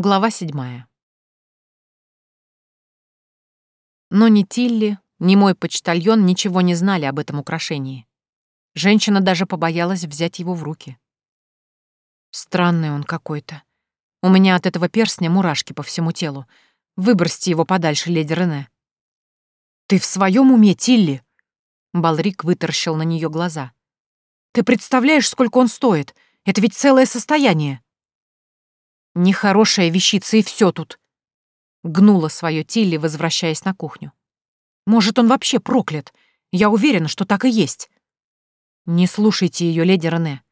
Глава седьмая. Но ни Тилли, ни мой почтальон ничего не знали об этом украшении. Женщина даже побоялась взять его в руки. Странный он какой-то. У меня от этого перстня мурашки по всему телу. Выбросьте его подальше, леди Рене. «Ты в своем уме, Тилли?» Балрик вытаращил на нее глаза. «Ты представляешь, сколько он стоит? Это ведь целое состояние!» Нехорошая вещица и все тут. Гнула свое Тилли, возвращаясь на кухню. Может, он вообще проклят? Я уверена, что так и есть. Не слушайте ее, леди Рене.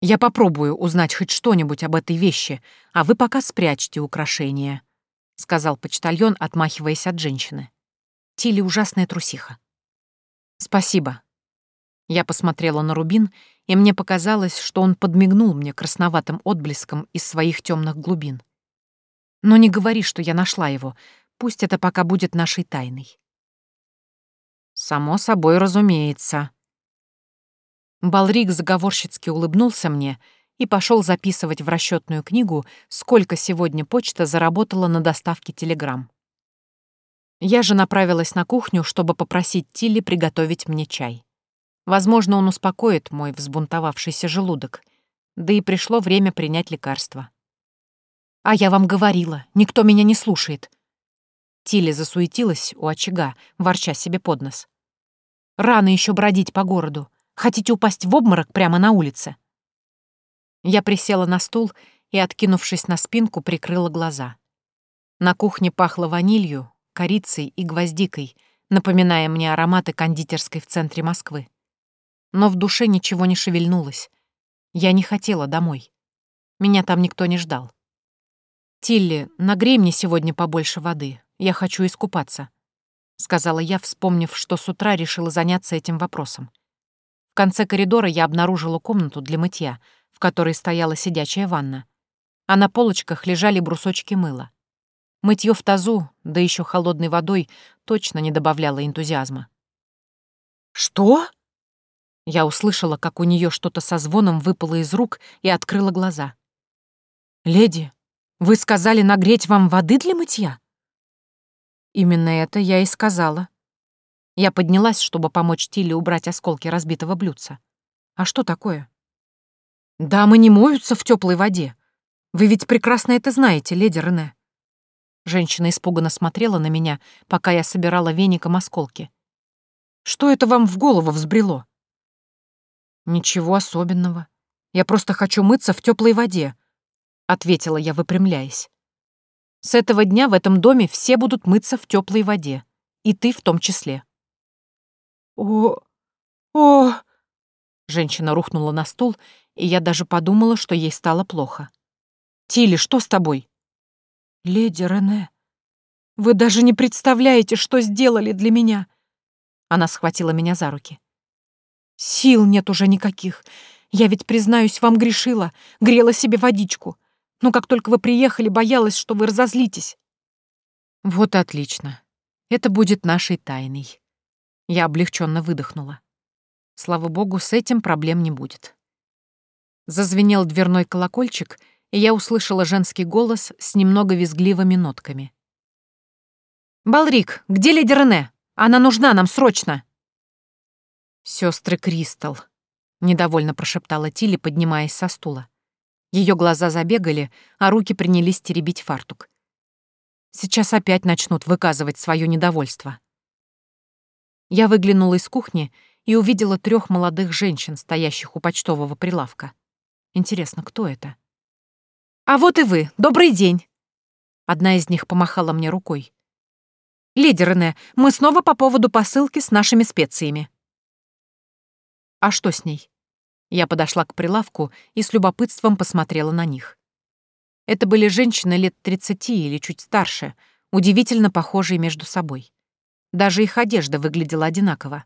Я попробую узнать хоть что-нибудь об этой вещи, а вы пока спрячьте украшения, — сказал почтальон, отмахиваясь от женщины. Тилли ужасная трусиха. Спасибо. Я посмотрела на Рубин и мне показалось, что он подмигнул мне красноватым отблеском из своих темных глубин. Но не говори, что я нашла его, пусть это пока будет нашей тайной. Само собой, разумеется. Балрик заговорщицки улыбнулся мне и пошел записывать в расчетную книгу, сколько сегодня почта заработала на доставке телеграмм. Я же направилась на кухню, чтобы попросить Тилли приготовить мне чай. Возможно, он успокоит мой взбунтовавшийся желудок. Да и пришло время принять лекарство. «А я вам говорила, никто меня не слушает». Тилли засуетилась у очага, ворча себе под нос. «Рано еще бродить по городу. Хотите упасть в обморок прямо на улице?» Я присела на стул и, откинувшись на спинку, прикрыла глаза. На кухне пахло ванилью, корицей и гвоздикой, напоминая мне ароматы кондитерской в центре Москвы но в душе ничего не шевельнулось. Я не хотела домой. Меня там никто не ждал. «Тилли, нагрей мне сегодня побольше воды. Я хочу искупаться», — сказала я, вспомнив, что с утра решила заняться этим вопросом. В конце коридора я обнаружила комнату для мытья, в которой стояла сидячая ванна, а на полочках лежали брусочки мыла. Мытье в тазу, да еще холодной водой, точно не добавляло энтузиазма. «Что?» Я услышала, как у нее что-то со звоном выпало из рук и открыла глаза. «Леди, вы сказали нагреть вам воды для мытья?» Именно это я и сказала. Я поднялась, чтобы помочь Тиле убрать осколки разбитого блюдца. А что такое? Дамы не моются в теплой воде. Вы ведь прекрасно это знаете, леди Рене. Женщина испуганно смотрела на меня, пока я собирала веником осколки. Что это вам в голову взбрело? «Ничего особенного. Я просто хочу мыться в теплой воде», — ответила я, выпрямляясь. «С этого дня в этом доме все будут мыться в теплой воде, и ты в том числе». «О... о...» Женщина рухнула на стул, и я даже подумала, что ей стало плохо. «Тилли, что с тобой?» «Леди Рене, вы даже не представляете, что сделали для меня!» Она схватила меня за руки. Сил нет уже никаких. Я ведь, признаюсь, вам грешила, грела себе водичку. Но как только вы приехали, боялась, что вы разозлитесь. Вот отлично. Это будет нашей тайной. Я облегченно выдохнула. Слава богу, с этим проблем не будет. Зазвенел дверной колокольчик, и я услышала женский голос с немного визгливыми нотками. «Балрик, где леди Рене? Она нужна нам срочно!» Сестры Кристал, недовольно прошептала Тилли, поднимаясь со стула. Ее глаза забегали, а руки принялись теребить фартук. Сейчас опять начнут выказывать свое недовольство. Я выглянула из кухни и увидела трех молодых женщин, стоящих у почтового прилавка. Интересно, кто это? «А вот и вы! Добрый день!» Одна из них помахала мне рукой. «Леди мы снова по поводу посылки с нашими специями». «А что с ней?» Я подошла к прилавку и с любопытством посмотрела на них. Это были женщины лет 30 или чуть старше, удивительно похожие между собой. Даже их одежда выглядела одинаково.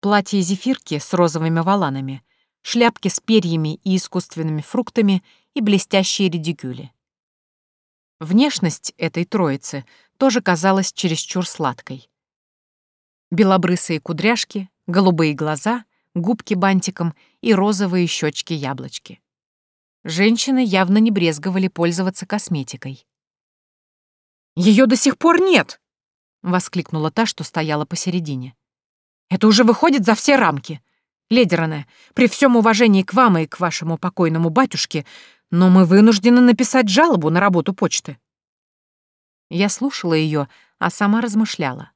Платья зефирки с розовыми воланами, шляпки с перьями и искусственными фруктами и блестящие редикюли. Внешность этой троицы тоже казалась чересчур сладкой. Белобрысые кудряшки, голубые глаза, губки бантиком и розовые щечки-яблочки. Женщины явно не брезговали пользоваться косметикой. Ее до сих пор нет!» — воскликнула та, что стояла посередине. «Это уже выходит за все рамки. Леди Рене, при всем уважении к вам и к вашему покойному батюшке, но мы вынуждены написать жалобу на работу почты». Я слушала ее, а сама размышляла.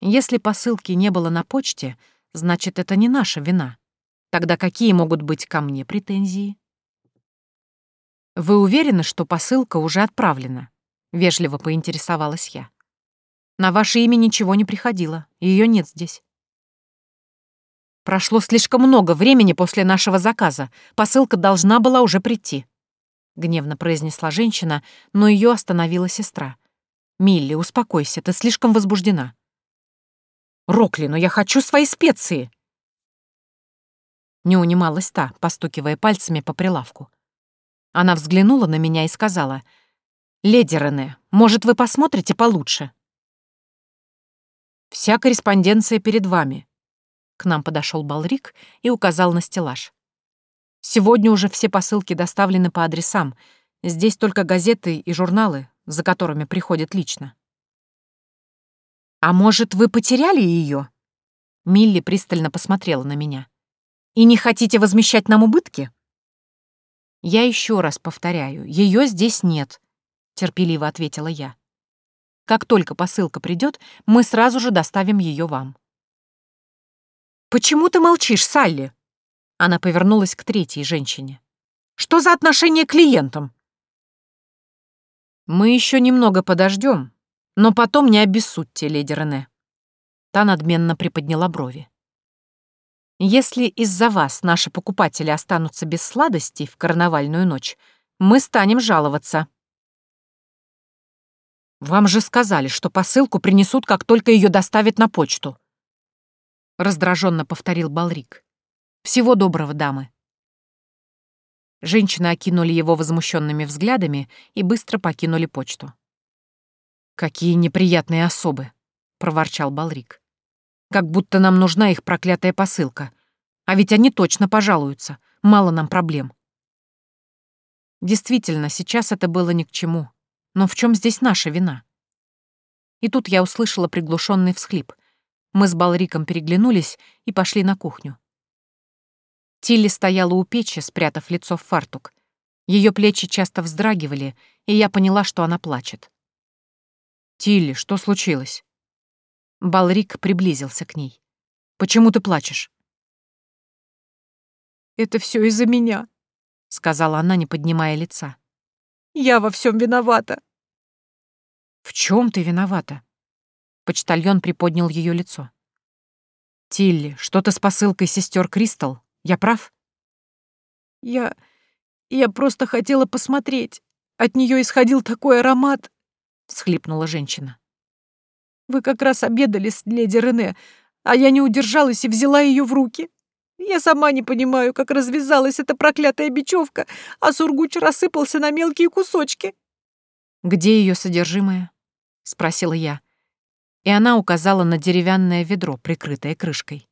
Если посылки не было на почте, значит, это не наша вина. Тогда какие могут быть ко мне претензии? Вы уверены, что посылка уже отправлена? Вежливо поинтересовалась я. На ваше имя ничего не приходило, ее нет здесь. Прошло слишком много времени после нашего заказа. Посылка должна была уже прийти. Гневно произнесла женщина, но ее остановила сестра. «Милли, успокойся, ты слишком возбуждена». «Рокли, но я хочу свои специи!» Не унималась та, постукивая пальцами по прилавку. Она взглянула на меня и сказала — «Леди Рене, может, вы посмотрите получше?» «Вся корреспонденция перед вами». К нам подошел Балрик и указал на стеллаж. «Сегодня уже все посылки доставлены по адресам. Здесь только газеты и журналы, за которыми приходят лично». «А может, вы потеряли ее?» Милли пристально посмотрела на меня. «И не хотите возмещать нам убытки?» «Я еще раз повторяю, ее здесь нет. — терпеливо ответила я. «Как только посылка придет, мы сразу же доставим ее вам». «Почему ты молчишь, Салли?» Она повернулась к третьей женщине. «Что за отношение к клиентам?» «Мы еще немного подождем, но потом не обессудьте, леди Рене». Та надменно приподняла брови. «Если из-за вас наши покупатели останутся без сладостей в карнавальную ночь, мы станем жаловаться», «Вам же сказали, что посылку принесут, как только ее доставят на почту», — раздраженно повторил Балрик. «Всего доброго, дамы». Женщины окинули его возмущенными взглядами и быстро покинули почту. «Какие неприятные особы», — проворчал Балрик. «Как будто нам нужна их проклятая посылка. А ведь они точно пожалуются. Мало нам проблем». Действительно, сейчас это было ни к чему. Но в чем здесь наша вина? И тут я услышала приглушенный всхлип. Мы с Балриком переглянулись и пошли на кухню. Тилли стояла у печи, спрятав лицо в фартук. Ее плечи часто вздрагивали, и я поняла, что она плачет. «Тилли, что случилось?» Балрик приблизился к ней. «Почему ты плачешь?» «Это все из-за меня», — сказала она, не поднимая лица. Я во всем виновата. В чем ты виновата? Почтальон приподнял ее лицо. Тилли, что-то с посылкой сестер Кристал. Я прав? Я... я просто хотела посмотреть. От нее исходил такой аромат, всхлипнула женщина. Вы как раз обедали с леди Рене, а я не удержалась и взяла ее в руки. Я сама не понимаю, как развязалась эта проклятая бечевка, а сургуч рассыпался на мелкие кусочки. «Где ее содержимое?» — спросила я. И она указала на деревянное ведро, прикрытое крышкой.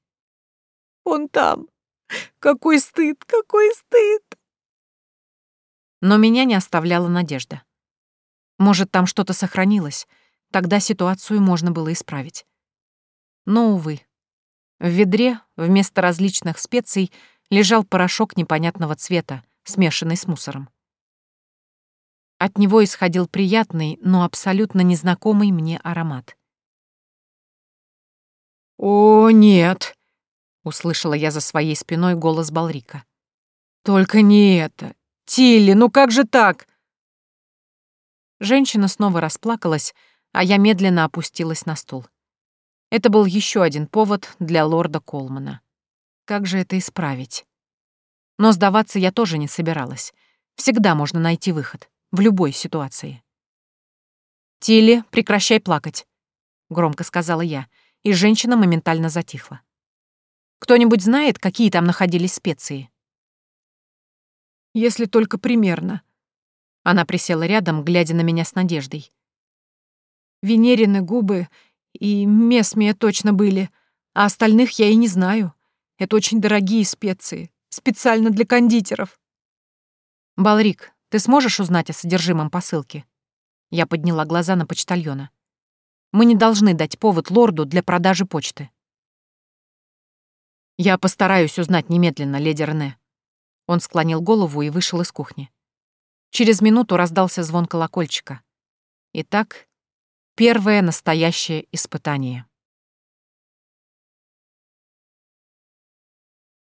«Он там. Какой стыд, какой стыд!» Но меня не оставляла надежда. Может, там что-то сохранилось, тогда ситуацию можно было исправить. Но, увы, в ведре вместо различных специй лежал порошок непонятного цвета, смешанный с мусором. От него исходил приятный, но абсолютно незнакомый мне аромат. «О, нет!» — услышала я за своей спиной голос Балрика. «Только не это! Тилли, ну как же так?» Женщина снова расплакалась, а я медленно опустилась на стул. Это был еще один повод для лорда Колмана. Как же это исправить? Но сдаваться я тоже не собиралась. Всегда можно найти выход. В любой ситуации. «Тилли, прекращай плакать», — громко сказала я, и женщина моментально затихла. «Кто-нибудь знает, какие там находились специи?» «Если только примерно». Она присела рядом, глядя на меня с надеждой. «Венерины губы и месмия точно были, а остальных я и не знаю. Это очень дорогие специи, специально для кондитеров. «Балрик, ты сможешь узнать о содержимом посылки?» Я подняла глаза на почтальона. «Мы не должны дать повод лорду для продажи почты». «Я постараюсь узнать немедленно, леди Рене». Он склонил голову и вышел из кухни. Через минуту раздался звон колокольчика. Итак, первое настоящее испытание.